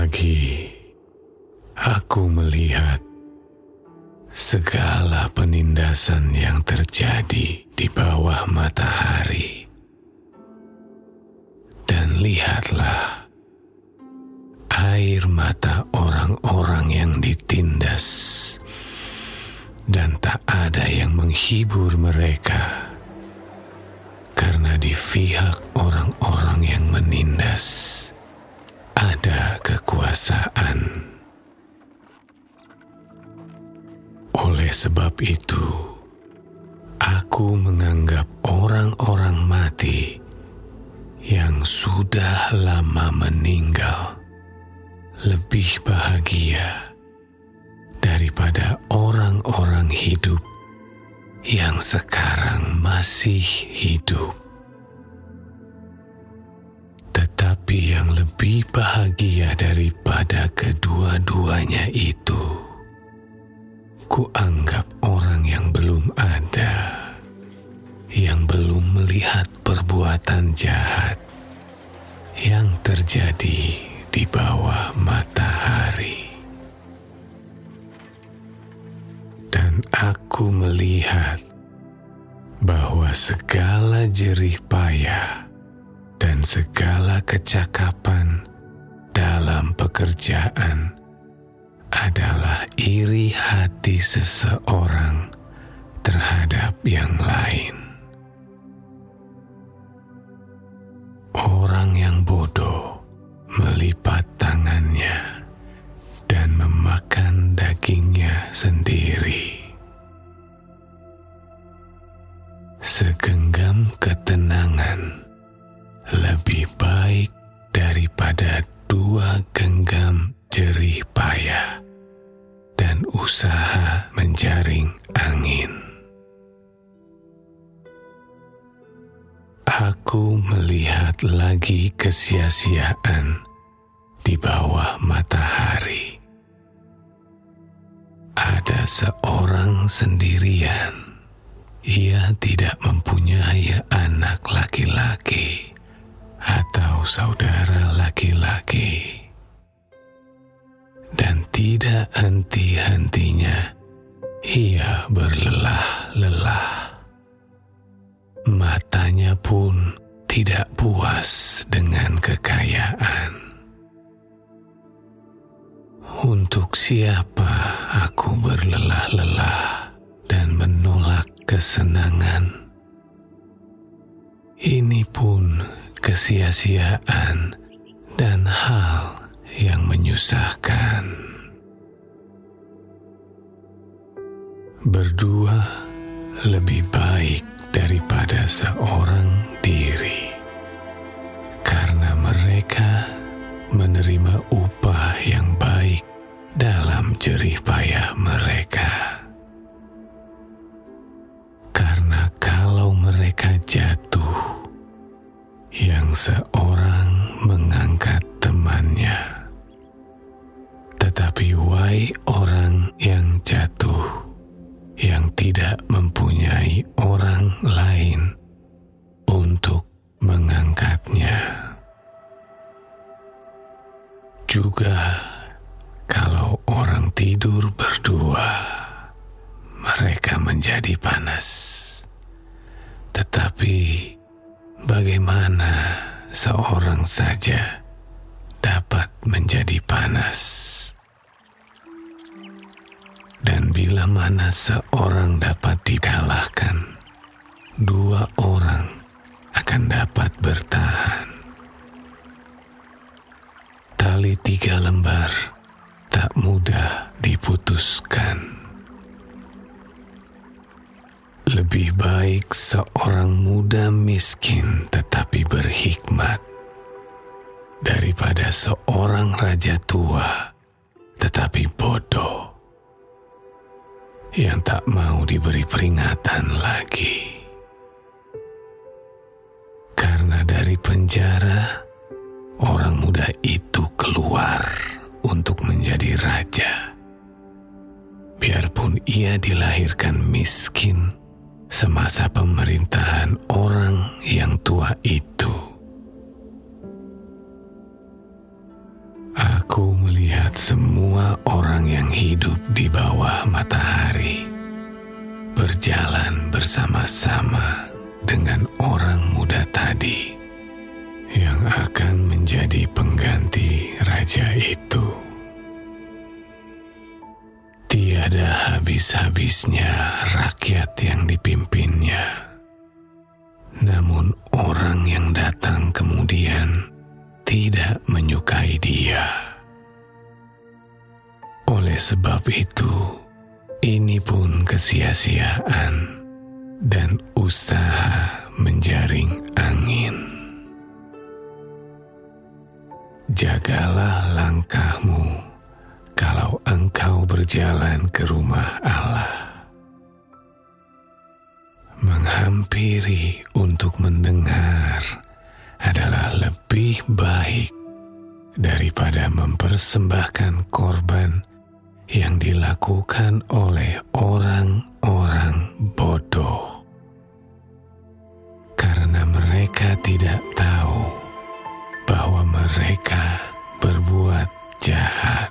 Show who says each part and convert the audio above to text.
Speaker 1: pagi, aku melihat segala penindasan yang terjadi di bawah matahari. Dan lihatlah air mata orang-orang yang ditindas dan tak ada yang menghibur mereka karena di pihak orang-orang yang menindas ada kekuasaan. Oleh sebab itu, aku menganggap orang-orang mati yang sudah lama meninggal lebih bahagia daripada orang-orang hidup yang sekarang masih hidup. Tetapi yang lebih bahagia daripada kedua-duanya itu, kuanggap orang yang belum ada, yang belum melihat perbuatan jahat yang terjadi di bawah matahari. Dan aku melihat bahwa segala jerih payah dan segala kecakapan dalam pekerjaan adalah iri hati seseorang terhadap yang lain. Orang yang bodoh melipat tangannya dan memakan dagingnya sendiri. Segenggam daripada dua genggam jerih payah dan usaha menjaring angin. Aku melihat lagi kesia-siaan di bawah matahari. Ada seorang sendirian. Ia tidak mempunyai anak laki-laki atau saudara laki-laki. Dan tidak henti-hentinya ia berlelah-lelah. Matanya pun tidak puas dengan kekayaan. Untuk siapa aku berlelah-lelah dan menolak kesenangan? Ini pun kesia-siaan dan hal yang menyusahkan. Berdua lebih baik daripada seorang diri, karena mereka menerima upah yang baik dalam jerih payah mereka. Karena kalau mereka jatuh, yang seorang mengangkat temannya, tetapi why orang yang jatuh yang tidak mempunyai orang lain untuk mengangkatnya. Juga kalau orang tidur berdua, mereka menjadi panas. Tetapi bagaimana seorang saja dapat menjadi panas? Dan bila mana seorang dapat dikalahkan, dua orang akan dapat bertahan. Tali tiga lembar tak mudah diputuskan. Lebih baik seorang muda miskin tetapi berhikmat daripada seorang raja tua tetapi bodoh yang tak mau diberi peringatan lagi. Karena dari penjara, orang muda itu keluar untuk menjadi raja. Biarpun ia dilahirkan miskin semasa pemerintahan orang yang tua itu. Aku membuat semua orang yang hidup di bawah matahari berjalan bersama-sama dengan orang muda tadi yang akan menjadi pengganti raja itu. Tiada habis-habisnya rakyat yang dipimpinnya. Namun orang yang datang kemudian tidak menyukai dia. Oleh sebab itu, ini pun kesia-siaan dan usaha menjaring angin. Jagalah langkahmu kalau engkau berjalan ke rumah Allah. Menghampiri untuk mendengar adalah lebih baik daripada mempersembahkan korban yang dilakukan oleh orang-orang bodoh, karena mereka tidak tahu bahwa mereka berbuat jahat.